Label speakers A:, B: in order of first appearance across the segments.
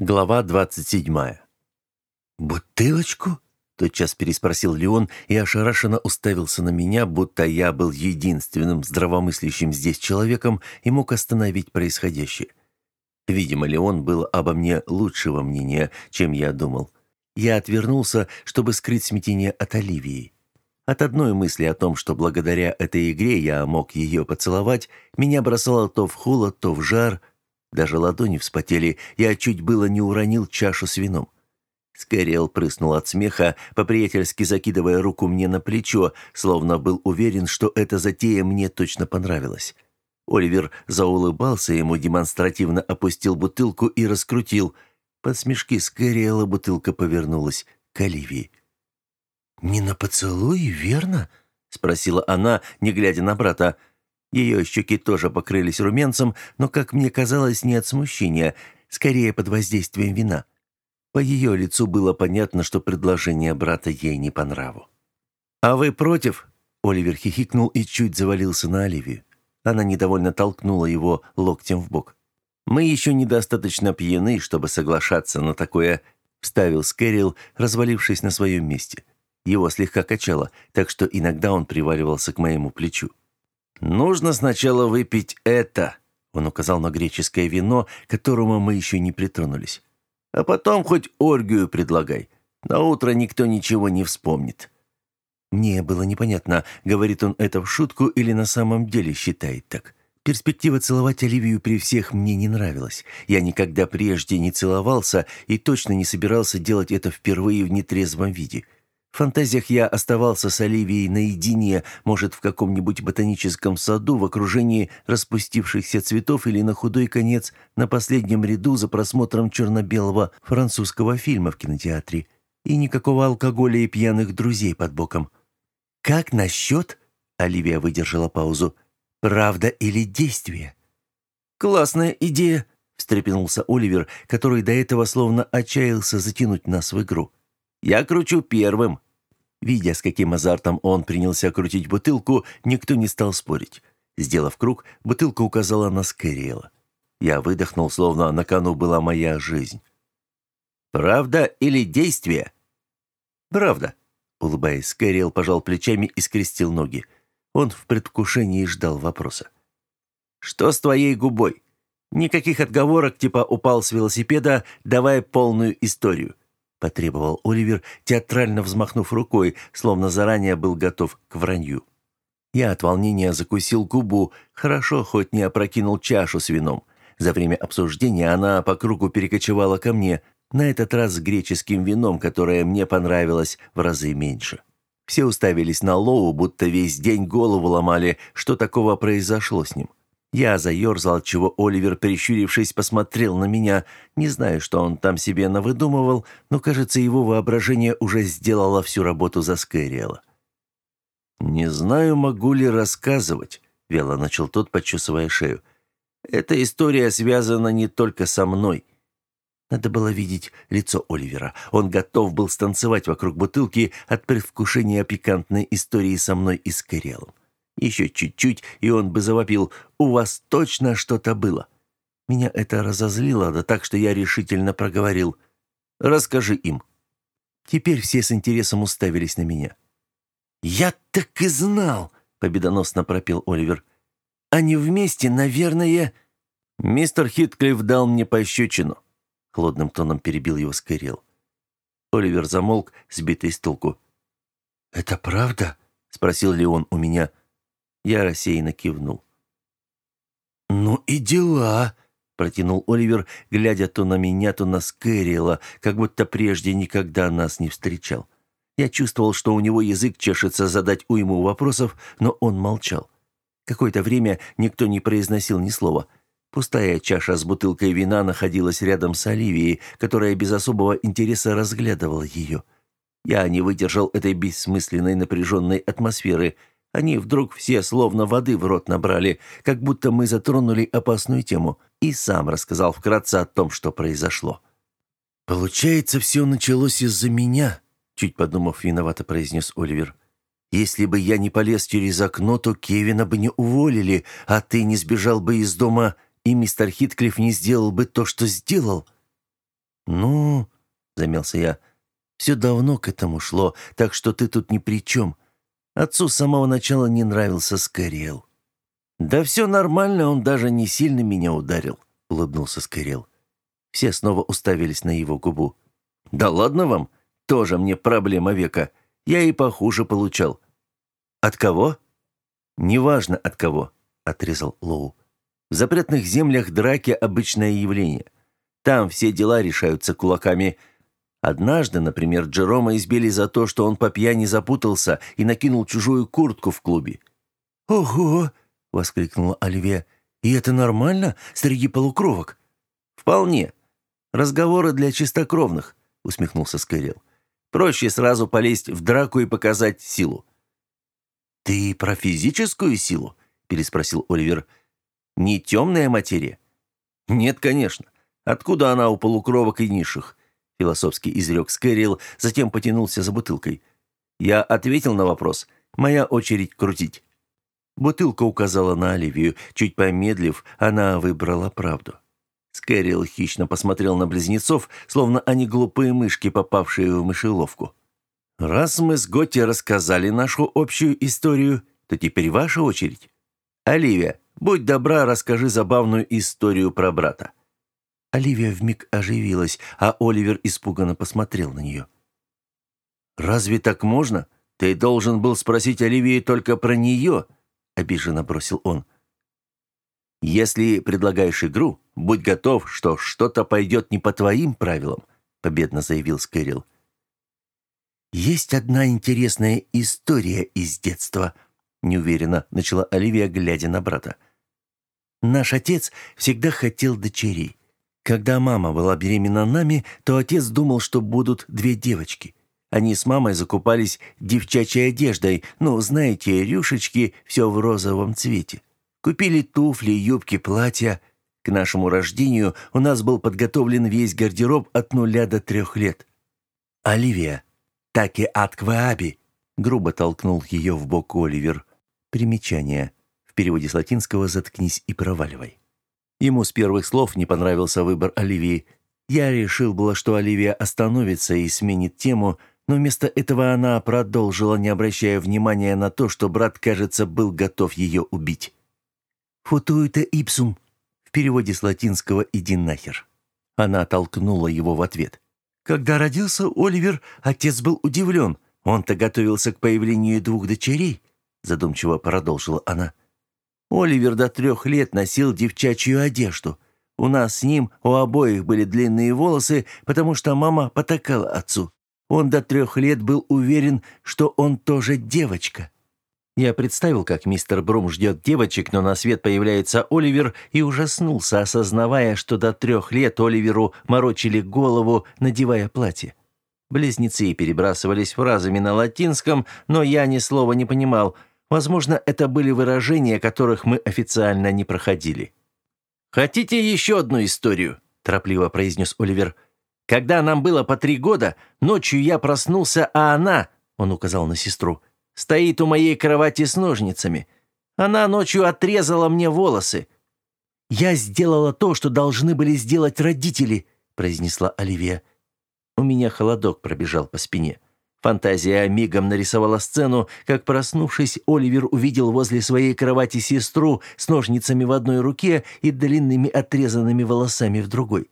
A: Глава 27. «Бутылочку?» – тотчас переспросил Леон и ошарашенно уставился на меня, будто я был единственным здравомыслящим здесь человеком и мог остановить происходящее. Видимо, Леон был обо мне лучшего мнения, чем я думал. Я отвернулся, чтобы скрыть смятение от Оливии. От одной мысли о том, что благодаря этой игре я мог ее поцеловать, меня бросало то в холод, то в жар – даже ладони вспотели, я чуть было не уронил чашу с вином. Скэриэл прыснул от смеха, по-приятельски закидывая руку мне на плечо, словно был уверен, что эта затея мне точно понравилась. Оливер заулыбался ему, демонстративно опустил бутылку и раскрутил. Под смешки Скэриэла бутылка повернулась к Оливии. «Не на поцелуй, верно?» — спросила она, не глядя на брата. Ее щеки тоже покрылись румянцем, но, как мне казалось, не от смущения, скорее под воздействием вина. По ее лицу было понятно, что предложение брата ей не по нраву. «А вы против?» Оливер хихикнул и чуть завалился на Оливию. Она недовольно толкнула его локтем в бок. «Мы еще недостаточно пьяны, чтобы соглашаться на такое», — вставил Скэрилл, развалившись на своем месте. Его слегка качало, так что иногда он приваливался к моему плечу. «Нужно сначала выпить это», — он указал на греческое вино, к которому мы еще не притронулись. «А потом хоть оргию предлагай. На утро никто ничего не вспомнит». Мне было непонятно, говорит он это в шутку или на самом деле считает так. Перспектива целовать Оливию при всех мне не нравилась. Я никогда прежде не целовался и точно не собирался делать это впервые в нетрезвом виде. В фантазиях я оставался с Оливией наедине, может, в каком-нибудь ботаническом саду в окружении распустившихся цветов или на худой конец на последнем ряду за просмотром черно-белого французского фильма в кинотеатре. И никакого алкоголя и пьяных друзей под боком. «Как насчет...» — Оливия выдержала паузу. «Правда или действие?» «Классная идея!» — встрепенулся Оливер, который до этого словно отчаялся затянуть нас в игру. «Я кручу первым!» Видя, с каким азартом он принялся крутить бутылку, никто не стал спорить. Сделав круг, бутылка указала на Скэриэла. Я выдохнул, словно на кону была моя жизнь. «Правда или действие?» «Правда», — улыбаясь, Скэриэл пожал плечами и скрестил ноги. Он в предвкушении ждал вопроса. «Что с твоей губой? Никаких отговорок, типа упал с велосипеда, давай полную историю потребовал Оливер, театрально взмахнув рукой, словно заранее был готов к вранью. Я от волнения закусил губу, хорошо хоть не опрокинул чашу с вином. За время обсуждения она по кругу перекочевала ко мне, на этот раз с греческим вином, которое мне понравилось в разы меньше. Все уставились на Лоу, будто весь день голову ломали, что такого произошло с ним. Я заерзал, чего Оливер, прищурившись, посмотрел на меня. Не знаю, что он там себе навыдумывал, но, кажется, его воображение уже сделало всю работу за Скэриэла. «Не знаю, могу ли рассказывать», — вяло начал тот, почесывая шею. «Эта история связана не только со мной». Надо было видеть лицо Оливера. Он готов был станцевать вокруг бутылки от предвкушения пикантной истории со мной и Скэриэлом. Еще чуть-чуть, и он бы завопил «У вас точно что-то было!» Меня это разозлило, да так, что я решительно проговорил «Расскажи им». Теперь все с интересом уставились на меня. «Я так и знал!» — победоносно пропел Оливер. «Они вместе, наверное...» «Мистер Хитклифф дал мне пощечину», — хладным тоном перебил его Скайрилл. Оливер замолк, сбитый с толку. «Это правда?» — спросил Леон у меня. «Да». Я рассеянно кивнул. «Ну и дела!» — протянул Оливер, глядя то на меня, то на Скэриэла, как будто прежде никогда нас не встречал. Я чувствовал, что у него язык чешется задать уйму вопросов, но он молчал. Какое-то время никто не произносил ни слова. Пустая чаша с бутылкой вина находилась рядом с Оливией, которая без особого интереса разглядывала ее. Я не выдержал этой бессмысленной напряженной атмосферы — они вдруг все словно воды в рот набрали, как будто мы затронули опасную тему, и сам рассказал вкратце о том, что произошло. «Получается, все началось из-за меня», — чуть подумав, виновато произнес Оливер. «Если бы я не полез через окно, то Кевина бы не уволили, а ты не сбежал бы из дома, и мистер Хитклифф не сделал бы то, что сделал». «Ну...» — замялся я. «Все давно к этому шло, так что ты тут ни при чем. Отцу с самого начала не нравился Скорел». «Да все нормально, он даже не сильно меня ударил», — улыбнулся Скорел. Все снова уставились на его губу. «Да ладно вам, тоже мне проблема века. Я и похуже получал». «От кого?» «Неважно от кого», — отрезал Лоу. «В запретных землях драки — обычное явление. Там все дела решаются кулаками. Однажды, например, Джерома избили за то, что он по пьяни запутался и накинул чужую куртку в клубе».
B: «Ого!» — воскликнула Оливия. «И это нормально среди полукровок?»
A: «Вполне. Разговоры для чистокровных», — усмехнулся Скэрилл. «Проще сразу полезть в драку и показать силу».
B: «Ты про физическую силу?» — переспросил Оливер.
A: «Не темная материя?» «Нет, конечно. Откуда она у полукровок и низших?» — философски изрек Скэрилл, затем потянулся за бутылкой. «Я ответил на вопрос. Моя очередь крутить». Бутылка указала на Оливию. Чуть помедлив, она выбрала правду. Скэрилл хищно посмотрел на близнецов, словно они глупые мышки, попавшие в мышеловку. «Раз мы с Готти рассказали нашу общую историю, то теперь ваша очередь. Оливия, будь добра, расскажи забавную историю про брата».
B: Оливия вмиг оживилась, а Оливер испуганно посмотрел на нее.
A: «Разве так можно? Ты должен был спросить Оливии только про нее», — обиженно бросил он. «Если предлагаешь игру, будь готов, что что-то пойдет не по твоим правилам», — победно заявил Скэрилл.
B: «Есть одна интересная история из детства», — неуверенно начала Оливия, глядя на брата. «Наш отец всегда хотел дочерей. Когда мама была беременна нами, то отец думал, что будут две девочки. Они с мамой закупались девчачьей одеждой, ну, знаете, рюшечки, все в розовом цвете. Купили туфли, юбки, платья. К нашему рождению у нас был подготовлен весь гардероб от нуля до трех лет. «Оливия, так и атквааби!» грубо толкнул ее в бок Оливер. Примечание. В переводе с латинского «заткнись и проваливай». Ему с первых слов не понравился выбор Оливии. Я решил было, что Оливия остановится и сменит тему, но вместо этого она продолжила, не обращая внимания на то, что брат, кажется, был готов ее убить. «Футуита ипсум», в переводе с латинского «иди нахер». Она толкнула его в ответ. Когда родился Оливер, отец был удивлен. Он-то готовился к появлению двух дочерей, задумчиво продолжила она. Оливер до трех лет носил девчачью одежду. У нас с ним у обоих были длинные волосы, потому что мама потакала отцу. Он до трех лет был уверен, что он тоже девочка. Я представил, как мистер Брум ждет девочек, но на свет появляется Оливер и ужаснулся, осознавая, что до трех лет Оливеру морочили голову, надевая платье. Близнецы перебрасывались фразами на латинском, но я ни слова не понимал. Возможно, это были выражения, которых мы официально не проходили. «Хотите еще одну историю?» – торопливо произнес Оливер. «Когда нам было по три года, ночью я проснулся, а она...» – он указал на сестру – Стоит у моей кровати с ножницами. Она ночью отрезала мне волосы. «Я сделала то, что должны были сделать родители», — произнесла Оливия. У меня холодок пробежал по спине. Фантазия мигом нарисовала сцену, как, проснувшись, Оливер увидел возле своей кровати сестру с ножницами в одной руке и длинными отрезанными волосами в другой.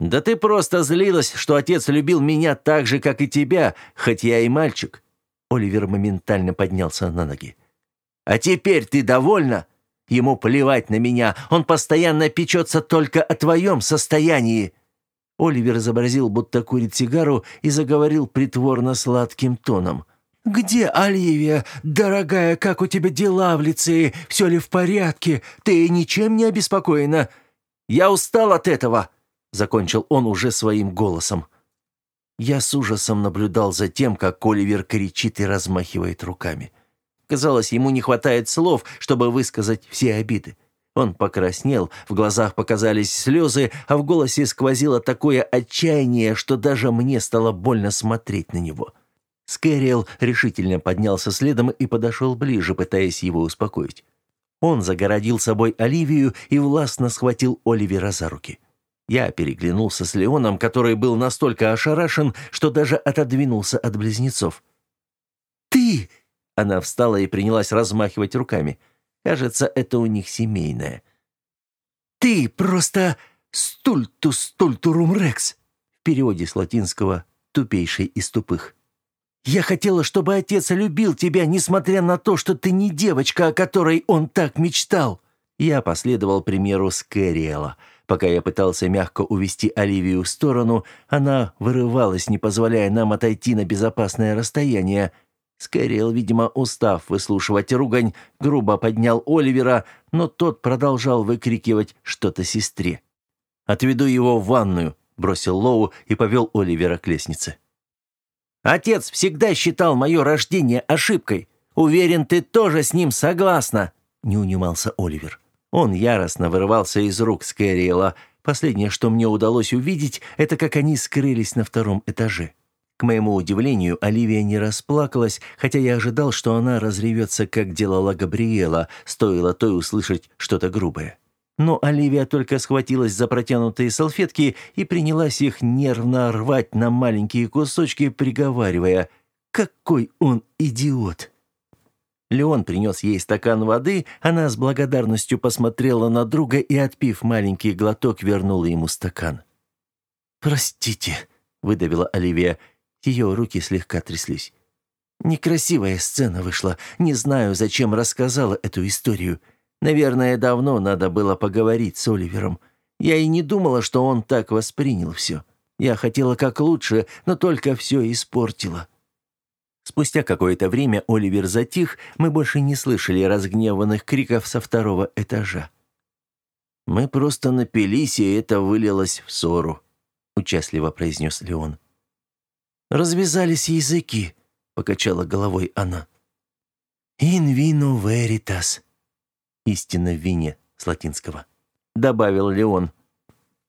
B: «Да ты просто злилась, что отец любил меня так же, как и тебя, хоть я и мальчик. Оливер моментально поднялся на ноги. «А теперь ты довольна? Ему плевать на меня, он постоянно печется только о твоем состоянии». Оливер изобразил, будто курит сигару, и заговорил притворно сладким тоном. «Где Оливия? Дорогая, как у тебя дела в лицее? Все ли в порядке? Ты ничем не обеспокоена?»
A: «Я устал от этого», — закончил он уже своим голосом. Я с ужасом наблюдал за тем, как Оливер кричит и размахивает руками. Казалось, ему не хватает слов, чтобы высказать все обиды. Он покраснел, в глазах показались слезы, а в голосе сквозило такое отчаяние, что даже мне стало больно смотреть на него. Скэриэл решительно поднялся следом и подошел ближе, пытаясь его успокоить. Он загородил собой Оливию и властно схватил Оливера за руки. Я переглянулся с Леоном, который был настолько ошарашен, что даже отодвинулся от близнецов.
B: «Ты!»
A: — она встала и принялась размахивать руками. Кажется, это у них семейное.
B: «Ты просто стультус стультурум рекс!»
A: В переводе с латинского «тупейший из тупых».
B: «Я хотела, чтобы отец любил тебя, несмотря на то, что ты не девочка, о которой он так мечтал!»
A: Я последовал примеру Скэриэла. Пока я пытался мягко увести Оливию в сторону, она вырывалась, не позволяя нам отойти на безопасное расстояние. Скэриэл, видимо, устав выслушивать ругань, грубо поднял Оливера, но тот продолжал выкрикивать что-то сестре. «Отведу его в ванную», — бросил Лоу и повел Оливера к лестнице.
B: «Отец всегда считал мое рождение ошибкой. Уверен, ты тоже с ним согласна», — не унимался Оливер.
A: Он яростно вырывался из рук Скэриэла. Последнее, что мне удалось увидеть, это как они скрылись на втором этаже. К моему удивлению, Оливия не расплакалась, хотя я ожидал, что она разревется, как делала Габриэла, стоило той услышать что-то грубое. Но Оливия только схватилась за протянутые салфетки и принялась их нервно рвать на маленькие кусочки, приговаривая «Какой он идиот!» Леон принес ей стакан воды, она с благодарностью посмотрела на друга и, отпив маленький глоток, вернула ему стакан.
B: «Простите», — выдавила
A: Оливия. Ее руки слегка тряслись.
B: «Некрасивая сцена вышла. Не знаю, зачем рассказала эту историю. Наверное, давно надо было поговорить с Оливером. Я и не думала, что он так воспринял все. Я хотела как лучше, но только все испортила».
A: Спустя какое-то время Оливер затих, мы больше не слышали разгневанных криков со второго этажа.
B: «Мы просто напились, и это вылилось в ссору», — участливо произнес Леон. «Развязались языки», — покачала головой она. «In vino veritas»,
A: «истина в вине» с латинского, — добавил Леон.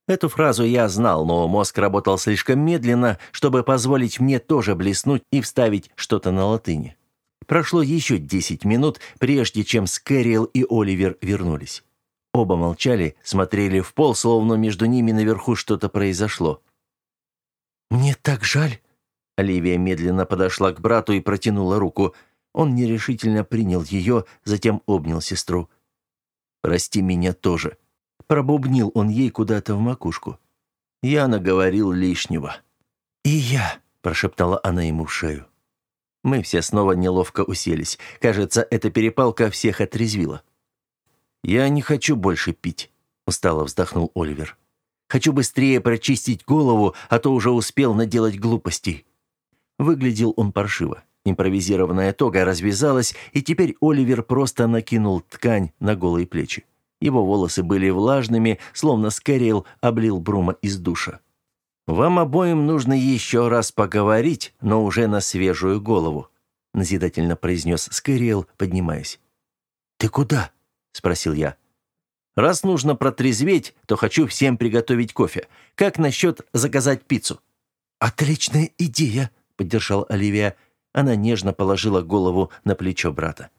A: Эту фразу я знал, но мозг работал слишком медленно, чтобы позволить мне тоже блеснуть и вставить что-то на латыни. Прошло еще десять минут, прежде чем Скэрилл и Оливер вернулись. Оба молчали, смотрели в пол, словно между ними наверху что-то произошло.
B: «Мне так жаль!»
A: Оливия медленно подошла к брату и протянула руку. Он нерешительно принял ее, затем обнял сестру. «Прости меня тоже», Пробубнил он ей куда-то в макушку. Я наговорил лишнего.
B: «И я», —
A: прошептала она ему в шею. Мы все снова неловко уселись. Кажется, эта перепалка всех отрезвила. «Я не хочу больше пить», — устало вздохнул Оливер. «Хочу быстрее прочистить голову, а то уже успел наделать глупостей». Выглядел он паршиво. Импровизированная тога развязалась, и теперь Оливер просто накинул ткань на голые плечи. Его волосы были влажными, словно Скэрилл облил Брума из душа. «Вам обоим нужно еще раз поговорить, но уже на свежую голову», назидательно произнес Скэрилл, поднимаясь.
B: «Ты куда?» – спросил я.
A: «Раз нужно протрезветь, то хочу всем приготовить кофе. Как насчет заказать пиццу?»
B: «Отличная идея», – поддержал Оливия.
A: Она нежно положила голову на плечо брата.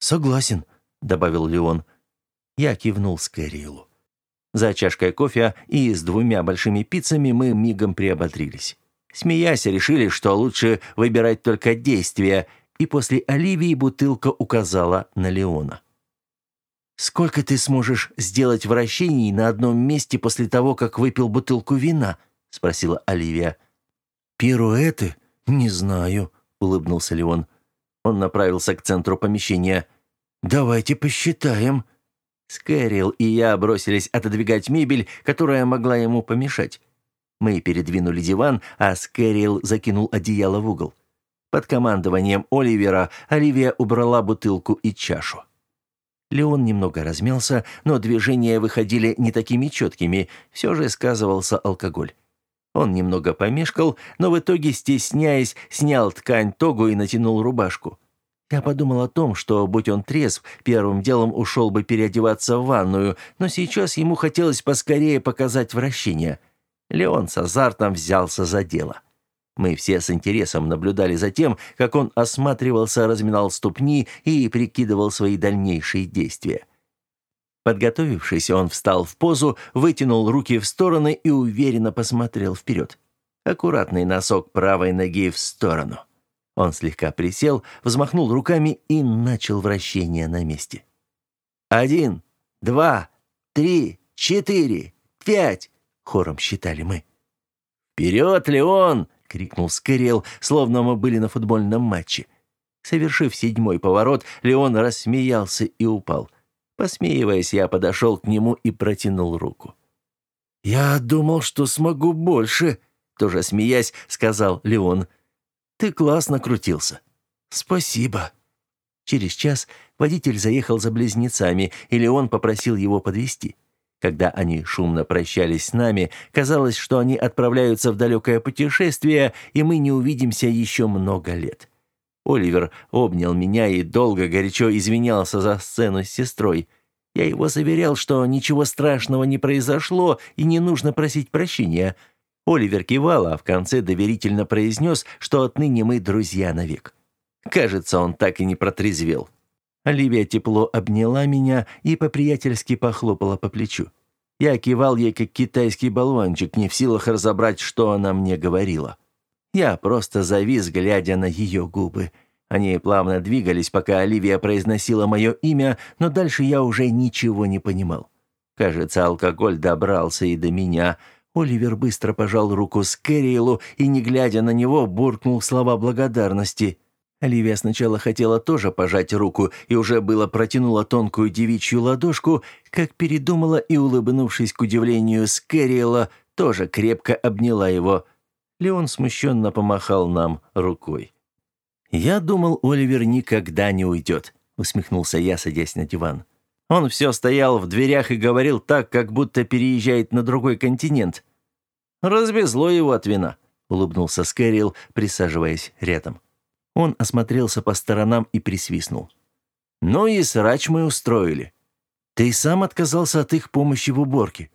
B: «Согласен», – добавил Леон.
A: Я кивнул Скэрилу. За чашкой кофе и с двумя большими пиццами мы мигом приободрились. Смеясь, решили, что лучше выбирать только действия, и после Оливии бутылка указала на Леона.
B: «Сколько ты сможешь сделать вращений на одном месте после того, как выпил бутылку вина?» — спросила Оливия.
A: «Пируэты? Не знаю», — улыбнулся Леон. Он направился к центру помещения.
B: «Давайте посчитаем»,
A: Скэрилл и я бросились отодвигать мебель, которая могла ему помешать. Мы передвинули диван, а Скэрилл закинул одеяло в угол. Под командованием Оливера Оливия убрала бутылку и чашу. Леон немного размялся, но движения выходили не такими четкими, все же сказывался алкоголь. Он немного помешкал, но в итоге, стесняясь, снял ткань тогу и натянул рубашку. Я подумал о том, что, будь он трезв, первым делом ушел бы переодеваться в ванную, но сейчас ему хотелось поскорее показать вращение. Леон с азартом взялся за дело. Мы все с интересом наблюдали за тем, как он осматривался, разминал ступни и прикидывал свои дальнейшие действия.
B: Подготовившись, он встал в позу, вытянул руки в стороны и уверенно посмотрел вперед. Аккуратный носок правой ноги в сторону. Он слегка присел, взмахнул руками и начал вращение на месте. «Один, два, три, четыре, пять!» — хором считали мы. «Вперед, Леон!» — крикнул Скэрилл, словно мы были на футбольном матче. Совершив седьмой поворот, Леон рассмеялся и упал. Посмеиваясь, я подошел к нему и протянул руку. «Я думал, что смогу больше», — тоже смеясь, сказал Леон. «Ты классно крутился». «Спасибо». Через час водитель заехал за близнецами, и Леон попросил его подвезти. Когда они шумно прощались с нами, казалось, что они отправляются в далекое путешествие, и мы не увидимся еще много лет. Оливер обнял меня и долго горячо извинялся за сцену с сестрой. Я его заверял, что ничего страшного не произошло и не нужно просить прощения. Оливер кивал, а в конце доверительно произнес, что отныне мы друзья навек. Кажется, он так и не протрезвел. Оливия тепло обняла меня и по-приятельски похлопала по плечу. Я кивал ей, как китайский болванчик, не в силах разобрать, что она мне говорила. Я просто завис, глядя на ее губы. Они плавно двигались, пока Оливия произносила мое имя, но дальше я уже ничего не понимал. Кажется, алкоголь добрался и до меня. Оливер быстро пожал руку Скэрилу и, не глядя на него, буркнул слова благодарности. Оливия сначала хотела тоже пожать руку и уже было протянула тонкую девичью ладошку, как передумала и, улыбнувшись к удивлению Скэрилла, тоже крепко обняла его – Леон смущенно помахал нам рукой. «Я думал, Оливер никогда не уйдет», — усмехнулся я, садясь на диван. Он все стоял в дверях и говорил так, как будто переезжает на другой континент. «Развезло его от вина», — улыбнулся Скэрилл, присаживаясь рядом. Он осмотрелся по сторонам и присвистнул. «Ну и срач мы устроили. Ты сам отказался от их помощи в уборке».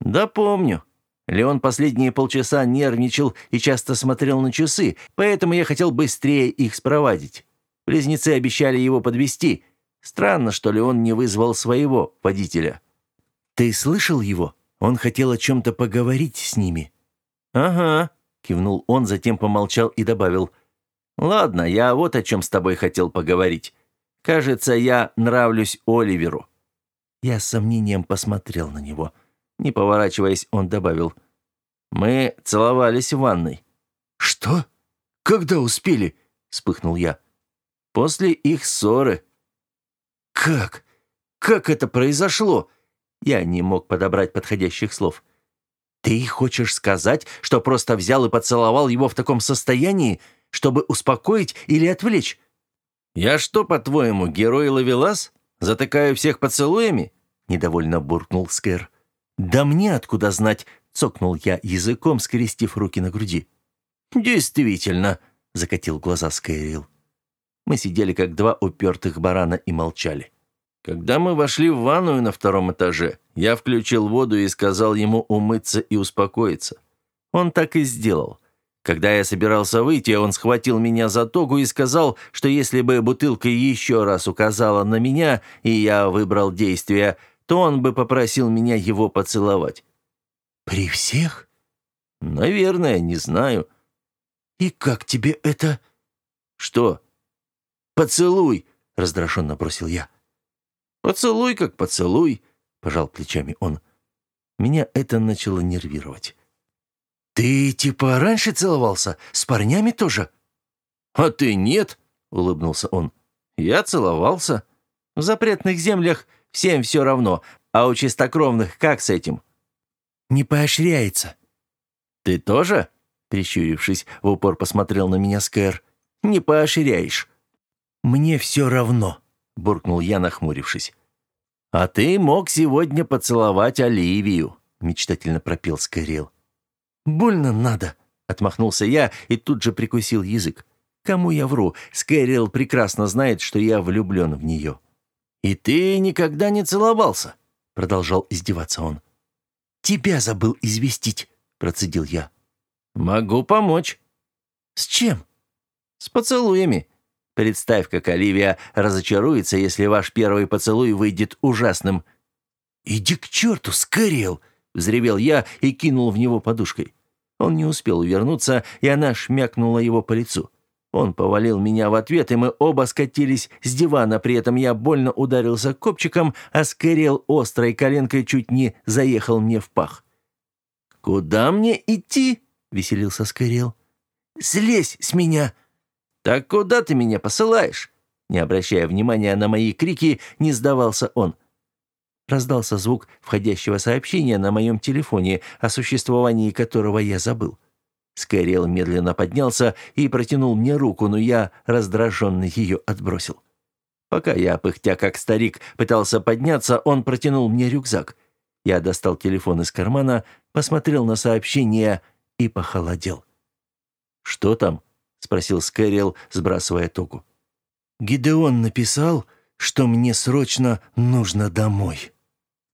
B: «Да помню», Леон последние полчаса нервничал и часто смотрел на часы, поэтому я хотел быстрее их спровадить. Близнецы обещали его подвести. Странно, что Леон не вызвал своего водителя. «Ты слышал его? Он хотел о чем-то поговорить с ними». «Ага», — кивнул он, затем помолчал и добавил. «Ладно, я вот о чем с тобой хотел поговорить. Кажется, я нравлюсь Оливеру». Я с сомнением посмотрел на него. «Ага». Не поворачиваясь, он добавил. «Мы целовались в ванной».
A: «Что? Когда успели?» — вспыхнул я.
B: «После их ссоры».
A: «Как? Как это произошло?»
B: Я не мог подобрать подходящих слов. «Ты хочешь сказать, что просто взял и поцеловал его в таком состоянии, чтобы успокоить или отвлечь?» «Я что, по-твоему, герой Лавелас? Затыкаю всех поцелуями?» — недовольно буркнул Скэр. «Да мне откуда знать?» — цокнул я языком, скрестив руки на груди.
A: «Действительно», —
B: закатил глаза Скайрил. Мы сидели как два упертых барана и молчали. Когда мы вошли в ванную на втором этаже, я включил воду и сказал ему умыться и успокоиться. Он так и сделал. Когда я собирался выйти, он схватил меня за тогу и сказал, что если бы бутылка еще раз указала на меня, и я выбрал действие, то он бы попросил меня его поцеловать.
A: «При всех?»
B: «Наверное, не знаю».
A: «И как тебе это?»
B: «Что?»
A: «Поцелуй!» — раздраженно бросил я.
B: «Поцелуй как поцелуй», — пожал плечами он. Меня это начало нервировать.
A: «Ты типа раньше целовался? С парнями тоже?»
B: «А ты нет?» — улыбнулся он. «Я целовался. В запретных землях Всем все равно. А у чистокровных как с этим?»
A: «Не поощряется».
B: «Ты тоже?» Прищурившись, в упор посмотрел на меня Скэр. «Не поощряешь».
A: «Мне все равно», —
B: буркнул я, нахмурившись. «А ты мог сегодня поцеловать Оливию», — мечтательно пропел Скэрилл.
A: «Больно надо», —
B: отмахнулся я и тут же прикусил язык. «Кому я вру? Скэрилл прекрасно знает, что я влюблен в нее». «И ты никогда не целовался?» — продолжал издеваться он.
A: «Тебя забыл известить», — процедил я.
B: «Могу помочь».
A: «С чем?»
B: «С поцелуями. Представь, как Оливия разочаруется, если ваш первый поцелуй выйдет ужасным». «Иди к черту, Скэриэл!» — взревел я и кинул в него подушкой. Он не успел увернуться, и она шмякнула его по лицу. Он повалил меня в ответ, и мы оба скатились с дивана, при этом я больно ударился копчиком, а Скэриэл острой коленкой чуть не заехал мне в пах. «Куда мне идти?» — веселился Скэриэл. «Слезь с меня!» «Так куда ты меня посылаешь?» Не обращая внимания на мои крики, не сдавался он. Раздался звук входящего сообщения на моем телефоне, о существовании которого я забыл. Скайрел медленно поднялся и протянул мне руку, но я, раздраженный, ее отбросил. Пока я, пыхтя как старик, пытался подняться, он протянул мне рюкзак. Я достал телефон из кармана, посмотрел на сообщение и похолодел. «Что там?» — спросил Скэрилл, сбрасывая току. «Гидеон написал, что мне срочно нужно домой».